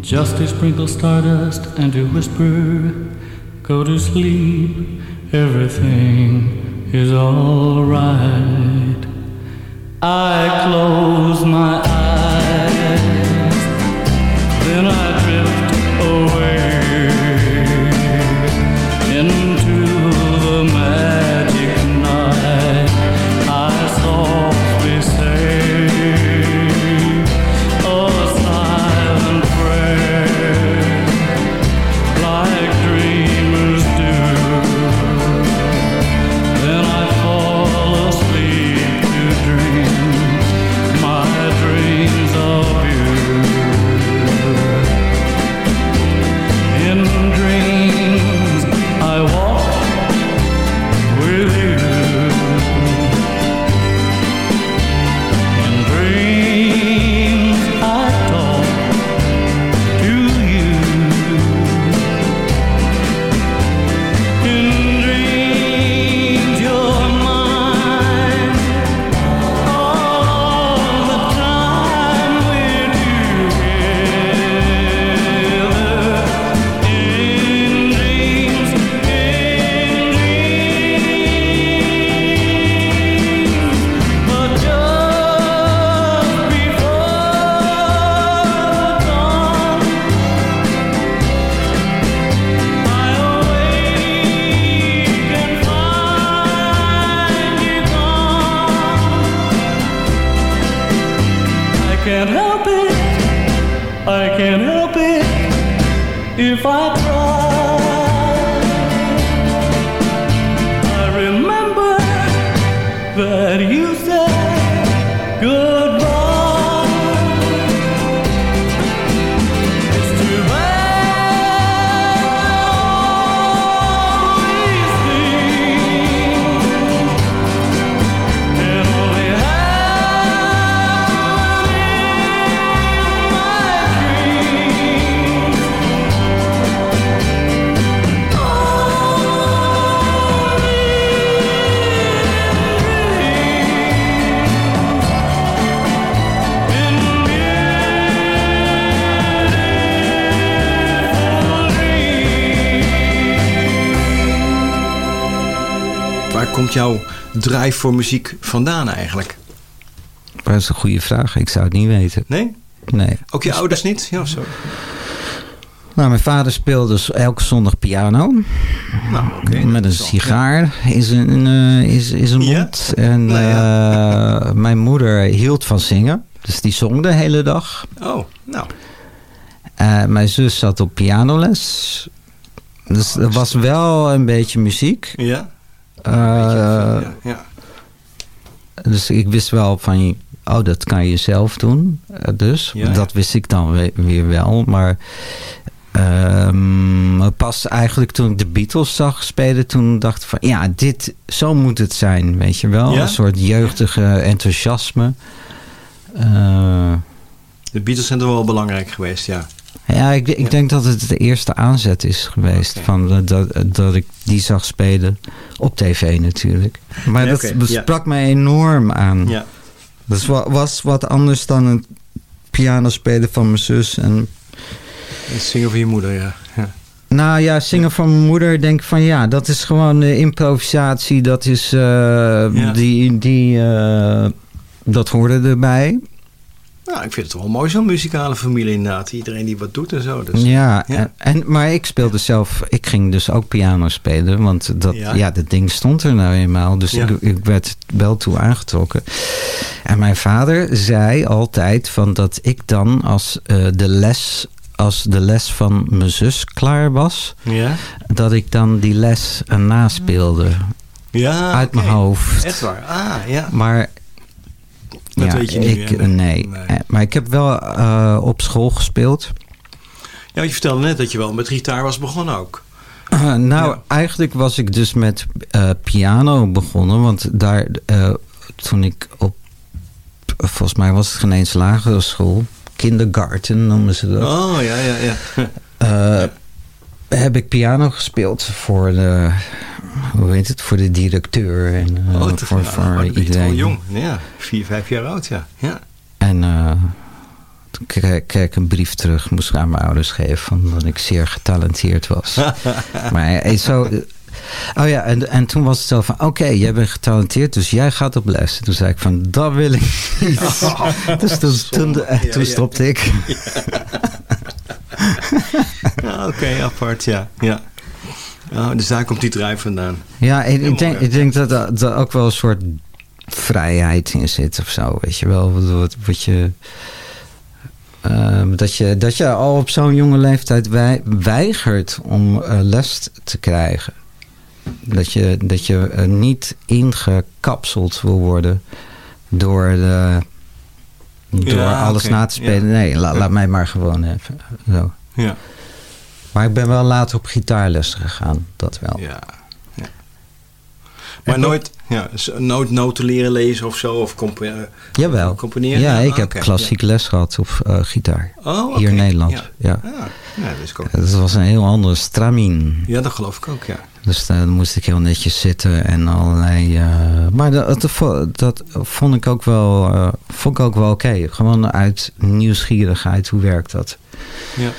just to sprinkle stardust and to whisper, Go to sleep, everything is alright. I close my eyes, I can't help it if I komt jouw drive voor muziek vandaan eigenlijk? Dat is een goede vraag. Ik zou het niet weten. Nee? Nee. Ook je ouders niet? Ja, zo. Nou, mijn vader speelde dus elke zondag piano. Nou, oké. met een sigaar in zijn, eh, zijn- in zijn mond. En Nou eh, mijn moeder hield van zingen. Dus die zong de hele dag. Oh, nou. Eh, mijn zus zat op pianoles. Dus er was wel een beetje muziek. Ja? Eh, ja, ja. Dus ik wist wel van, oh, dat kan je zelf doen. Eh, dus Ja, dat wist ik dan we- weer wel. Maar ehm, pas eigenlijk toen ik de Beatles zag spelen, toen dacht ik van, ja, dit, zo moet het zijn, weet je wel. Een soort jeugdige enthousiasme. Eh, De Beatles zijn toch wel belangrijk geweest, ja. Ja, ik, ik denk dat het de eerste aanzet is geweest. Van, eh, dat, dat ik die zag spelen. Op tv natuurlijk. Maar dat sprak mij enorm aan. Ja. Dat wa- was wat anders dan het piano spelen van mijn zus. En, Het zingen van je moeder, ja. ja. nou ja, zingen van mijn moeder. Denk ik van ja, dat is gewoon eh, improvisatie. Dat is eh, die, die eh, dat hoorde erbij. Nou, ik vind het wel mooi, zo'n muzikale familie inderdaad. Iedereen die wat doet en zo. Dus. ja, ja. En, en- maar ik speelde zelf, ik ging dus ook piano spelen, want dat, Ja. ja. dat ding stond er nou eenmaal. Dus Ja. ik, ik werd wel toe aangetrokken. En mijn vader zei altijd van dat ik dan als eh, de les, als de les van mijn zus klaar was, Ja? dat ik dan die les uh, naspeelde. Ja, Uit mijn hoofd. Echt waar? Ah, ja. Maar Dat ja, weet je nu, ik, nee. Eh, Maar ik heb wel eh, op school gespeeld. Ja, je vertelde net dat je wel met gitaar was begonnen ook. Uh, nou, eigenlijk was ik dus met eh, piano begonnen. Want daar, eh, toen ik op, volgens mij was het geen eens lagere school. Kindergarten noemen ze dat. Oh, ja, ja, ja. Eh, Heb ik piano gespeeld voor de, hoe heet het, voor de directeur en eh, oh, voor, voor iedereen. jong. Ja, vier, vijf jaar oud, ja. ja. En eh, toen kreeg, ik een brief terug. Moest ik aan mijn ouders geven. Van dat ik zeer getalenteerd was. maar eh, zo... Oh ja, en, en toen was het zo van... Oké, jij bent getalenteerd, dus jij gaat op les. Toen zei ik van, dat wil ik niet. dus toen, toen, toen stopte ik. Oké, apart, ja. ja. Oh, dus daar komt die drive vandaan. Ja, ik, ik denk, ik denk dat er dat ook wel een soort vrijheid in zit of zo. Weet je wel, wat, wat, wat je... ehm, dat, je, dat je al op zo'n jonge leeftijd wij, weigert om eh, les te krijgen. Dat je, dat je eh, niet ingekapseld wil worden door, de, door Ja, alles na te spelen. ja. Nee, la- laat mij maar gewoon even. Zo. Ja. Maar ik ben wel later op gitaarles gegaan, dat wel. Ja. Maar nooit, ja, nooit noten leren lezen of zo? Of compo eh, Jawel. componeren? Ja, ik Ah, heb klassiek les gehad op eh, gitaar. Oh. Hier in Nederland. Ja. Ja. Ja, ja dat is. Dat was een heel andere stramien. Ja, dat geloof ik ook, ja. Dus dan moest ik heel netjes zitten en allerlei... eh, maar dat, dat, vo- dat vond ik ook wel, vond ik ook wel oké. Gewoon uit nieuwsgierigheid, hoe werkt dat? Ja.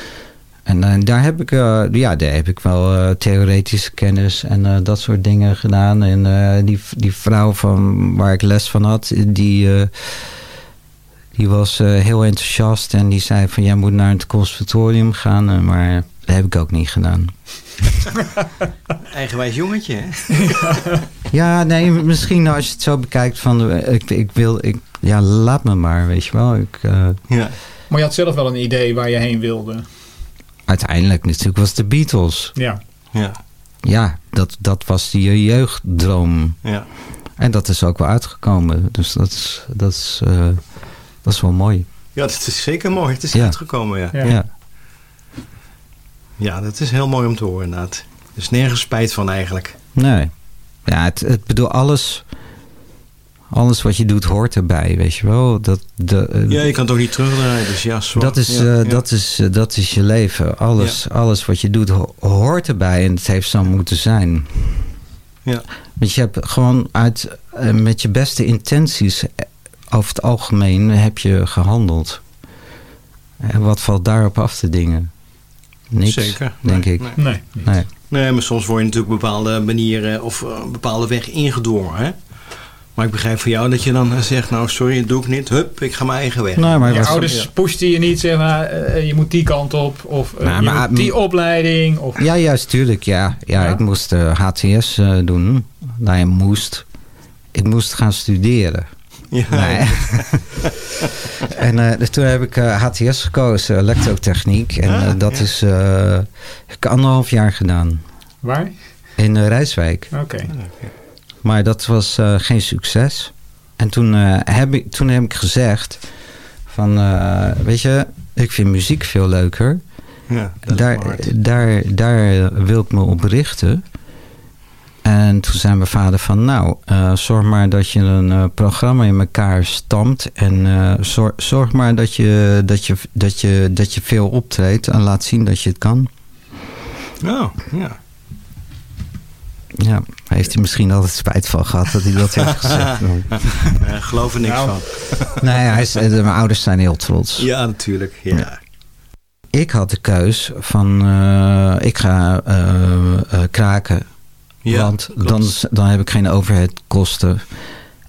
En eh, daar heb ik, eh, ja, daar heb ik wel eh, theoretische kennis en eh, dat soort dingen gedaan. En eh, die, die vrouw van, waar ik les van had, die, eh, die was eh, heel enthousiast. En die zei van, jij moet naar het conservatorium gaan. maar dat heb ik ook niet gedaan. Eigenwijs jongetje, hè? Ja, nee, misschien als je het zo bekijkt van, ik, ik wil, ik, ja, laat me maar, weet je wel. Ik, eh, Ja. Maar je had zelf wel een idee waar je heen wilde. Uiteindelijk natuurlijk was de Beatles. Ja. Ja. Ja, dat, dat was die jeugddroom. Ja. En dat is ook wel uitgekomen. Dus dat is, dat is, eh, dat is wel mooi. Ja, dat is zeker mooi. Het is Ja. uitgekomen, ja. Ja. ja. dat is heel mooi om te horen, inderdaad. Er is nergens spijt van eigenlijk. Nee. Ja, het, het bedoel, alles, alles wat je doet hoort erbij, weet je wel. Dat, de, eh, Ja, je kan het ook niet terugdraaien, dus ja, dat, is, Ja, eh, ja. dat, is, eh, dat is je leven. Alles, alles wat je doet ho- hoort erbij en het heeft zo moeten zijn. Ja. Want je hebt gewoon uit, met je beste intenties, over het algemeen, heb je gehandeld. En wat valt daarop af te dingen? Niks, Zeker. denk Nee, ik. nee. Nee. Nee. Nee, maar soms word je natuurlijk op bepaalde manieren of een bepaalde weg ingedrongen, hè? Maar ik begrijp van jou dat je dan eh, zegt, nou sorry, dat doe ik niet. Hup, ik ga mijn eigen weg. Nou, maar je ouders Ja. pushten je niet, zeg maar, eh, je moet die kant op. Of eh, Nou, je maar- moet die opleiding. Of, Ja, juist, tuurlijk. Ja, ja, Ja? ik moest eh, HTS eh, doen. Nou, je moest. Ik moest gaan studeren. Ja. Nee. en eh, dus toen heb ik eh, HTS gekozen, elektrotechniek. En Ah, eh, dat ja. is eh, ik heb anderhalf jaar gedaan. Waar? In uh, Rijswijk. Oké. Maar dat was eh, geen succes. En toen, eh, heb ik, toen heb ik gezegd van, eh, weet je, ik vind muziek veel leuker. Ja, daar, daar, daar wil ik me op richten. En toen zei mijn vader van, nou, zorg maar dat je een programma in elkaar stampt. En zorg, zorg maar dat je, dat, je, dat, je, dat je veel optreedt en laat zien dat je het kan. Oh, ja. Ja, heeft hij misschien altijd spijt van gehad dat hij dat heeft gezegd. Daar geloof er niks Nou. van. nee, hij is, eh, mijn ouders zijn heel trots. Ja, natuurlijk. Ja. Ik had de keus van, eh, ik ga eh, eh, kraken. Ja, want klopt. dan, dan heb ik geen overheadkosten.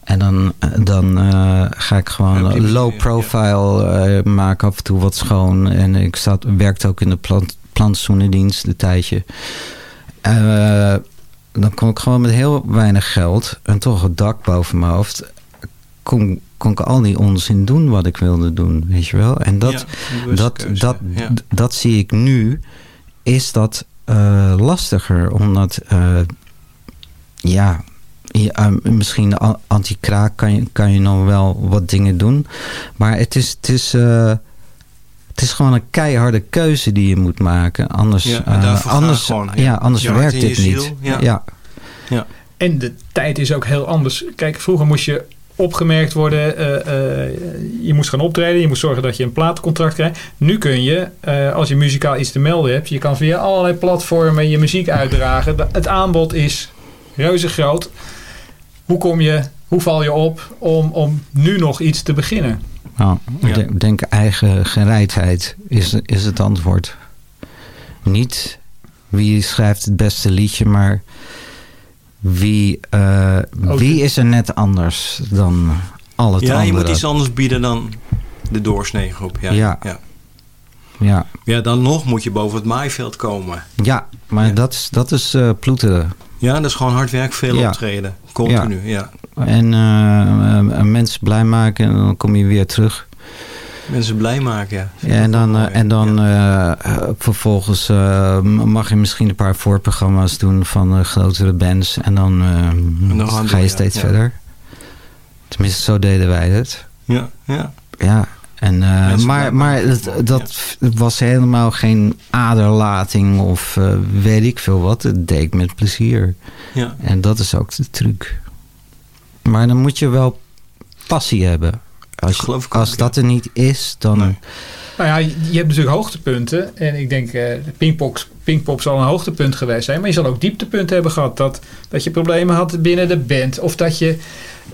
En dan, dan eh, ga ik gewoon low profile eh, maken, af en toe wat schoon. En ik zat, werkte ook in de plant, plantsoenendienst een tijdje. Eh, dan kon ik gewoon met heel weinig geld en toch het dak boven mijn hoofd... kon, kon ik al die onzin doen wat ik wilde doen, weet je wel. En dat, Ja, dat, keuze, dat, ja. dat zie ik nu, is dat eh, lastiger. Omdat, eh, ja, eh, misschien anti-kraak kan je, kan je nog wel wat dingen doen. Maar het is, het is, het is gewoon een keiharde keuze die je moet maken. Anders, Ja, eh, anders, gewoon, ja. ja. anders werkt dit niet. ja. ja. Ja. En de tijd is ook heel anders. Kijk, vroeger moest je opgemerkt worden. eh, eh, je moest gaan optreden. Je moest zorgen dat je een platencontract krijgt. Nu kun je, eh, als je muzikaal iets te melden hebt... je kan via allerlei platformen je muziek uitdragen. Het aanbod is reuze groot. Hoe kom je... Hoe val je op om, om nu nog iets te beginnen? Nou, ik denk- denk eigen gereidheid is, is het antwoord. Niet wie schrijft het beste liedje, maar wie, eh, wie is er net anders dan al het ja, andere. je moet iets anders bieden dan de doorsnee groep. Ja. Ja. Ja. Ja, ja, dan nog moet je boven het maaiveld komen. ja maar dat is, dat is eh, ploeteren. Ja, dat is gewoon hard werk, veel Ja. optreden. Continu, ja. En eh, mensen blij maken en dan kom je weer terug. Mensen blij maken, ja. Ja, en dan, eh, en dan eh, vervolgens mag je misschien een paar voorprogramma's doen van grotere bands. En dan, ga je ja, steeds verder. Tenminste, zo deden wij het. Ja, ja. Ja, en, maar, maar dat, dat was helemaal geen aderlating of weet ik veel wat. Het deed met plezier. Ja. En dat is ook de truc. Maar dan moet je wel passie hebben. Als, als dat er niet is, dan... Nou ja, je hebt natuurlijk hoogtepunten. En ik denk, eh Pinkpop, Pinkpop zal een hoogtepunt geweest zijn. Maar je zal ook dieptepunten hebben gehad. Dat, dat je problemen had binnen de band. Of dat je,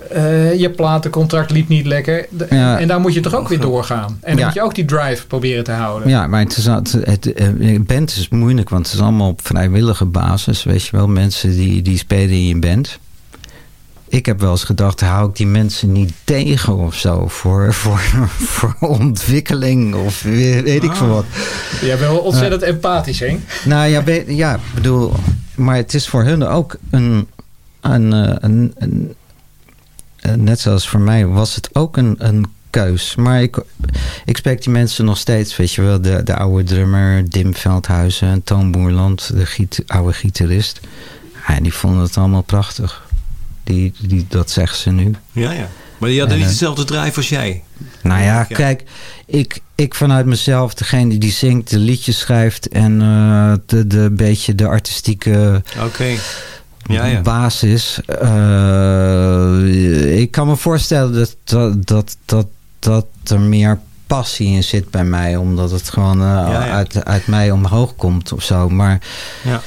eh, je platencontract liep niet lekker. De- Ja. En daar moet je toch ook weer doorgaan. En dan Ja. moet je ook die drive proberen te houden. Ja, maar het is, het, eh, band is moeilijk, want het is allemaal op vrijwillige basis. Weet je wel, mensen die, die spelen in je band. Ik heb wel eens gedacht, hou ik die mensen niet tegen of zo? Voor, voor, voor ontwikkeling of weet ik veel wat. Je bent wel ontzettend empathisch, Henk. Nou ja, weet- ja, ik bedoel, maar het is voor hun ook een, een, eh, een, een, eh, net zoals voor mij was het ook een, een keus. Maar ik, ik spreek die mensen nog steeds, weet je wel, de, de oude drummer Dim Veldhuizen, Toon Boerland, de giet, oude gitarist. Ja, die vonden het allemaal prachtig. Die, die, dat zeggen ze nu. Ja, ja. Maar die hadden En, niet eh, dezelfde drijf als jij. Nou ja, kijk, ik, ik vanuit mezelf, degene die zingt, de liedjes schrijft en eh, de, de beetje de artistieke Oké. Ja, ja. basis. eh, ik kan me voorstellen dat, dat, dat, dat, dat er meer passie in zit bij mij, omdat het gewoon ja. Uit, uit mij omhoog komt of zo. Maar Ja.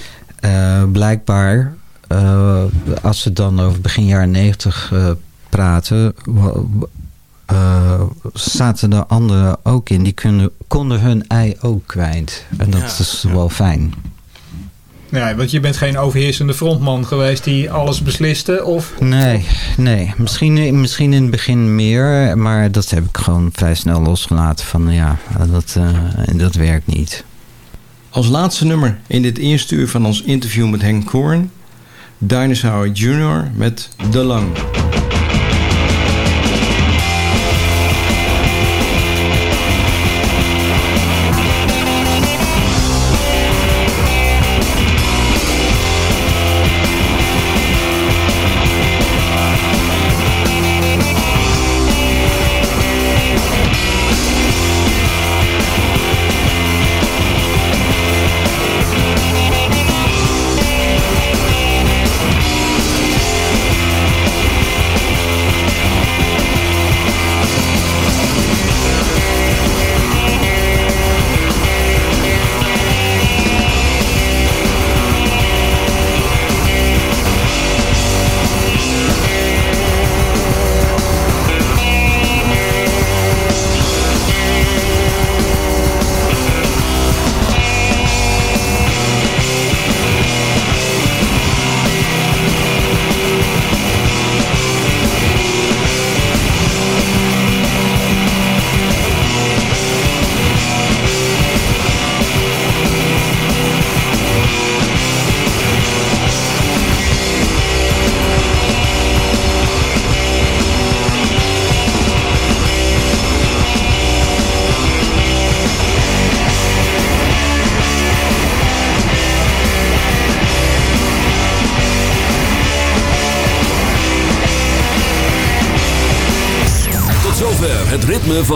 blijkbaar, eh, als we dan over begin jaren negentig eh, praten, eh, zaten er anderen ook in. Die kunnen, konden hun ei ook kwijt. En dat Ja, is wel fijn. Ja, want je bent geen overheersende frontman geweest die alles besliste. Of Nee, nee. Misschien, misschien in het begin meer, maar dat heb ik gewoon vrij snel losgelaten. Van ja, dat, eh, dat werkt niet. Als laatste nummer in dit eerste uur van ons interview met Henk Koorn... Dinosaur Jr. met De Lang.